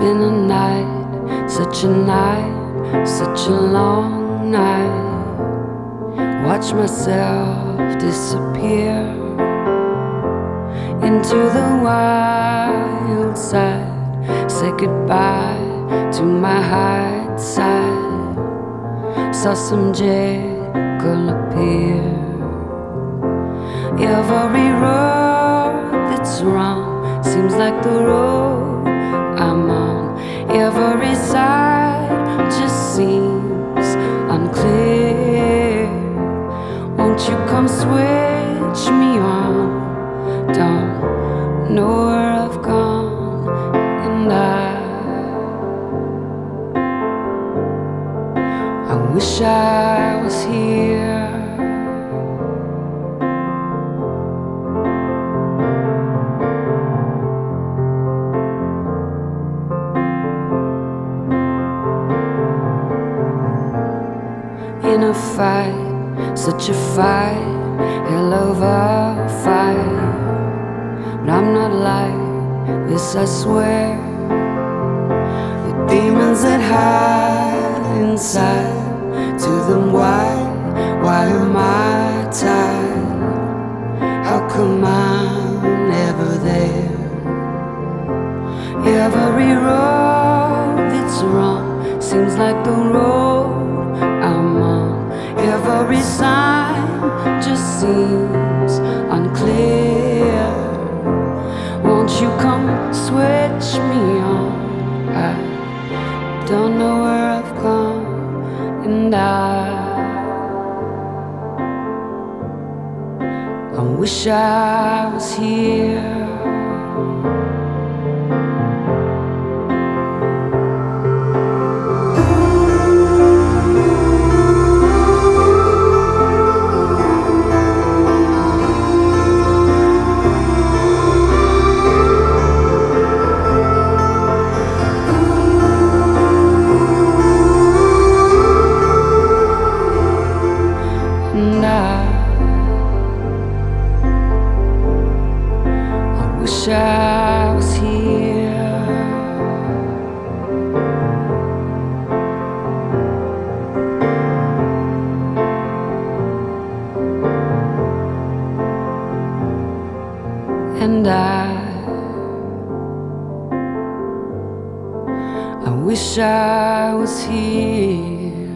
Been a night, such a night, such a long night. Watch myself disappear into the wild side. Say goodbye to my high side. Saw some Jekyll appear. Every road that's wrong seems like the road Won't you come switch me on? Don't know where I've gone, and I. I wish I was here. In a fight, such a fight, hell of a fight. But I'm not like this, I swear. The demons that hide inside, to them, why, why am I tied? How come I'm never there? Every road that's wrong seems like the road don't know where I've gone, and I. I wish I was here. And I, I wish I was here. And I, I wish I was here.